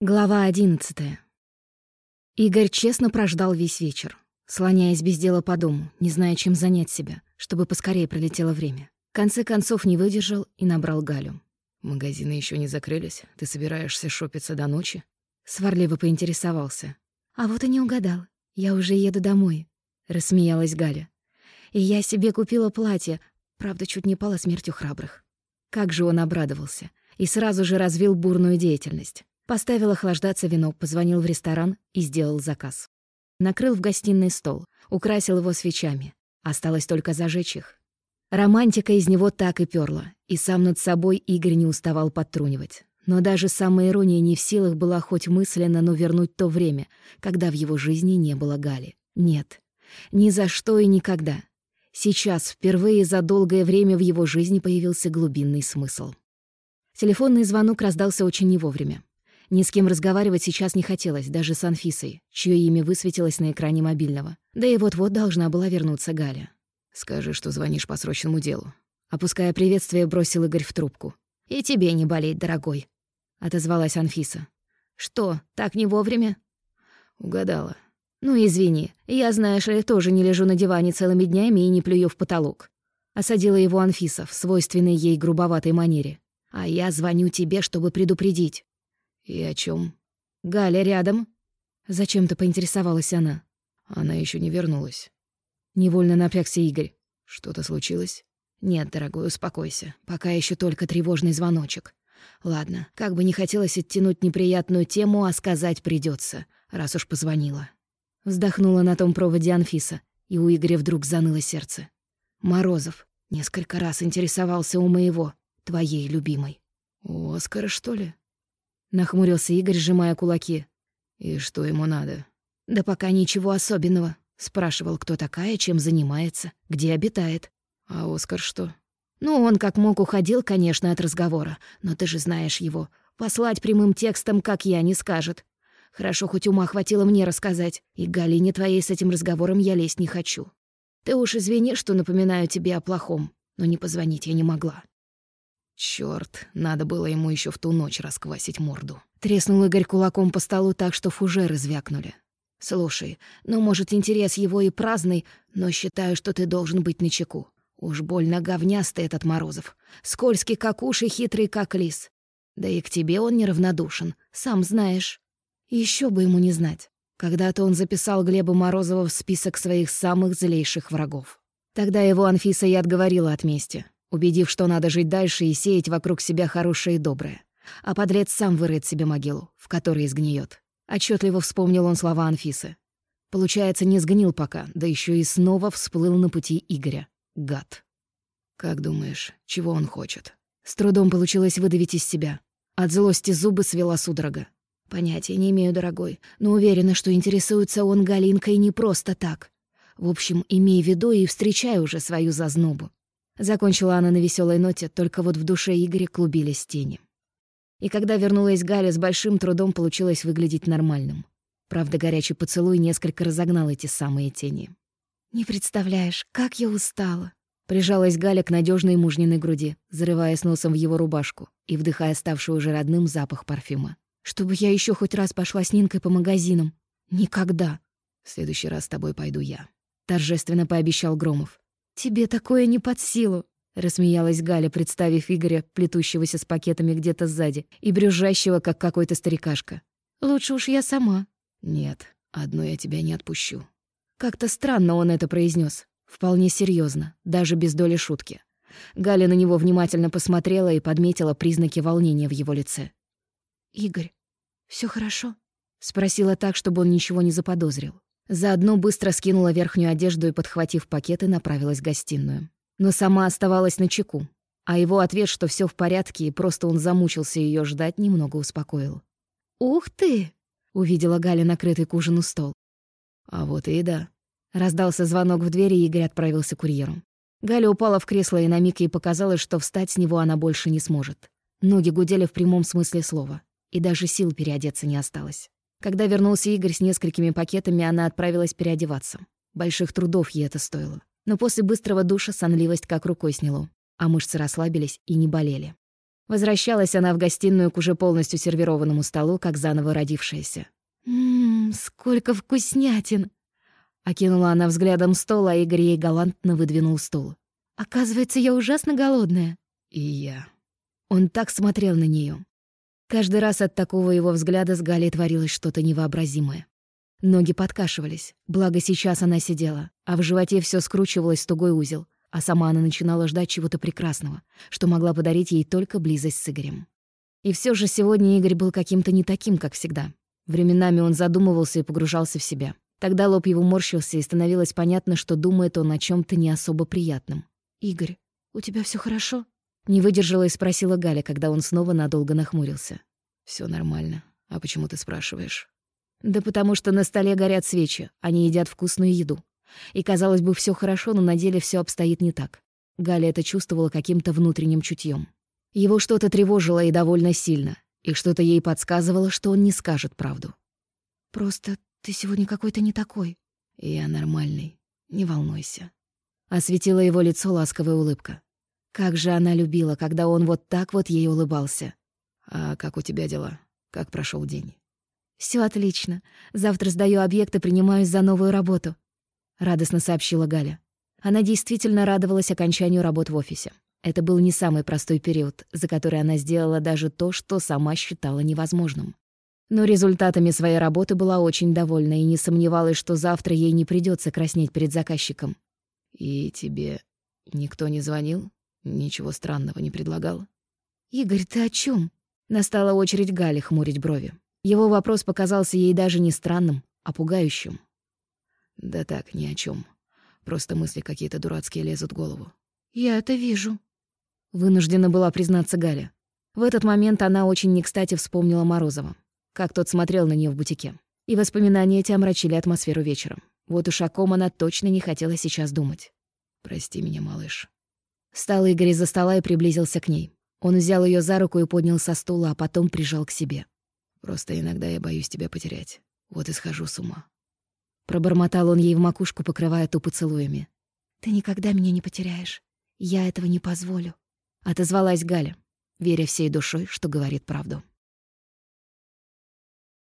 Глава одиннадцатая. Игорь честно прождал весь вечер, слоняясь без дела по дому, не зная, чем занять себя, чтобы поскорее пролетело время. В конце концов не выдержал и набрал Галю. «Магазины еще не закрылись. Ты собираешься шопиться до ночи?» Сварливо поинтересовался. «А вот и не угадал. Я уже еду домой», — рассмеялась Галя. «И я себе купила платье, правда, чуть не пала смертью храбрых». Как же он обрадовался и сразу же развил бурную деятельность. Поставил охлаждаться вино, позвонил в ресторан и сделал заказ. Накрыл в гостиной стол, украсил его свечами. Осталось только зажечь их. Романтика из него так и перла, и сам над собой Игорь не уставал подтрунивать. Но даже самая ирония не в силах была хоть мысленно, но вернуть то время, когда в его жизни не было Гали. Нет, ни за что и никогда. Сейчас, впервые за долгое время в его жизни появился глубинный смысл. Телефонный звонок раздался очень не вовремя. Ни с кем разговаривать сейчас не хотелось, даже с Анфисой, чье имя высветилось на экране мобильного. Да и вот-вот должна была вернуться Галя. «Скажи, что звонишь по срочному делу». Опуская приветствие, бросил Игорь в трубку. «И тебе не болеть, дорогой», — отозвалась Анфиса. «Что, так не вовремя?» «Угадала». «Ну, извини, я, знаешь ли, тоже не лежу на диване целыми днями и не плюю в потолок». Осадила его Анфиса в свойственной ей грубоватой манере. «А я звоню тебе, чтобы предупредить. «И о чем? «Галя рядом?» Зачем-то поинтересовалась она. Она еще не вернулась. Невольно напрягся Игорь. «Что-то случилось?» «Нет, дорогой, успокойся. Пока еще только тревожный звоночек. Ладно, как бы не хотелось оттянуть неприятную тему, а сказать придется, раз уж позвонила». Вздохнула на том проводе Анфиса, и у Игоря вдруг заныло сердце. «Морозов несколько раз интересовался у моего, твоей любимой». «У Оскара, что ли?» Нахмурился Игорь, сжимая кулаки. «И что ему надо?» «Да пока ничего особенного. Спрашивал, кто такая, чем занимается, где обитает». «А Оскар что?» «Ну, он как мог уходил, конечно, от разговора. Но ты же знаешь его. Послать прямым текстом, как я, не скажет. Хорошо, хоть ума хватило мне рассказать. И Галине твоей с этим разговором я лезть не хочу. Ты уж извини, что напоминаю тебе о плохом, но не позвонить я не могла. Чёрт, надо было ему еще в ту ночь расквасить морду. Треснул Игорь кулаком по столу так, что фужеры звякнули. «Слушай, ну, может, интерес его и праздный, но считаю, что ты должен быть начеку. Уж больно говнястый этот Морозов. Скользкий, как уж, и хитрый, как лис. Да и к тебе он неравнодушен, сам знаешь. Еще бы ему не знать. Когда-то он записал Глеба Морозова в список своих самых злейших врагов. Тогда его Анфиса и отговорила от мести убедив, что надо жить дальше и сеять вокруг себя хорошее и доброе. А подлец сам вырыет себе могилу, в которой изгниет. Отчетливо вспомнил он слова Анфисы. Получается, не сгнил пока, да еще и снова всплыл на пути Игоря. Гад. «Как думаешь, чего он хочет?» С трудом получилось выдавить из себя. От злости зубы свела судорога. Понятия не имею, дорогой, но уверена, что интересуется он Галинкой не просто так. В общем, имей в виду и встречай уже свою зазнобу. Закончила она на веселой ноте, только вот в душе Игоря клубились тени. И когда вернулась Галя, с большим трудом получилось выглядеть нормальным. Правда, горячий поцелуй несколько разогнал эти самые тени. «Не представляешь, как я устала!» Прижалась Галя к надежной мужниной груди, зарываясь носом в его рубашку и вдыхая ставший уже родным запах парфюма. «Чтобы я еще хоть раз пошла с Нинкой по магазинам. Никогда!» «В следующий раз с тобой пойду я», — торжественно пообещал Громов. «Тебе такое не под силу», — рассмеялась Галя, представив Игоря, плетущегося с пакетами где-то сзади, и брюзжащего, как какой-то старикашка. «Лучше уж я сама». «Нет, одно я тебя не отпущу». Как-то странно он это произнес, Вполне серьезно, даже без доли шутки. Галя на него внимательно посмотрела и подметила признаки волнения в его лице. «Игорь, все хорошо?» — спросила так, чтобы он ничего не заподозрил. Заодно быстро скинула верхнюю одежду и, подхватив пакеты, направилась в гостиную. Но сама оставалась на чеку, а его ответ, что все в порядке и просто он замучился ее ждать, немного успокоил. «Ух ты!» — увидела Галя накрытый к ужину стол. «А вот и да». Раздался звонок в двери, и Игорь отправился курьером. Галя упала в кресло, и на миг ей показалось, что встать с него она больше не сможет. Ноги гудели в прямом смысле слова, и даже сил переодеться не осталось. Когда вернулся Игорь с несколькими пакетами, она отправилась переодеваться. Больших трудов ей это стоило. Но после быстрого душа сонливость как рукой сняло, а мышцы расслабились и не болели. Возвращалась она в гостиную к уже полностью сервированному столу, как заново родившаяся. «Ммм, сколько вкуснятин!» Окинула она взглядом стол, а Игорь ей галантно выдвинул стул. «Оказывается, я ужасно голодная». «И я». Он так смотрел на нее. Каждый раз от такого его взгляда с Галей творилось что-то невообразимое. Ноги подкашивались, благо сейчас она сидела, а в животе все скручивалось в тугой узел, а сама она начинала ждать чего-то прекрасного, что могла подарить ей только близость с Игорем. И все же сегодня Игорь был каким-то не таким, как всегда. Временами он задумывался и погружался в себя. Тогда лоб его морщился, и становилось понятно, что думает он о чем то не особо приятном. «Игорь, у тебя все хорошо?» Не выдержала и спросила Галя, когда он снова надолго нахмурился. Все нормально. А почему ты спрашиваешь?» «Да потому что на столе горят свечи, они едят вкусную еду. И, казалось бы, все хорошо, но на деле все обстоит не так. Галя это чувствовала каким-то внутренним чутьем. Его что-то тревожило и довольно сильно, и что-то ей подсказывало, что он не скажет правду. «Просто ты сегодня какой-то не такой». «Я нормальный, не волнуйся». Осветила его лицо ласковая улыбка. Как же она любила, когда он вот так вот ей улыбался. «А как у тебя дела? Как прошел день?» Все отлично. Завтра сдаю объект и принимаюсь за новую работу», — радостно сообщила Галя. Она действительно радовалась окончанию работ в офисе. Это был не самый простой период, за который она сделала даже то, что сама считала невозможным. Но результатами своей работы была очень довольна и не сомневалась, что завтра ей не придется краснеть перед заказчиком. «И тебе никто не звонил? Ничего странного не предлагал?» «Игорь, ты о чем? Настала очередь Гали хмурить брови. Его вопрос показался ей даже не странным, а пугающим. «Да так, ни о чем. Просто мысли какие-то дурацкие лезут в голову». «Я это вижу», — вынуждена была признаться Галя. В этот момент она очень не кстати вспомнила Морозова как тот смотрел на нее в бутике. И воспоминания эти омрачили атмосферу вечером. Вот уж о ком она точно не хотела сейчас думать. «Прости меня, малыш». Встал Игорь из-за стола и приблизился к ней. Он взял ее за руку и поднял со стула, а потом прижал к себе. «Просто иногда я боюсь тебя потерять. Вот и схожу с ума». Пробормотал он ей в макушку, покрывая ту поцелуями. «Ты никогда меня не потеряешь. Я этого не позволю», — отозвалась Галя, веря всей душой, что говорит правду.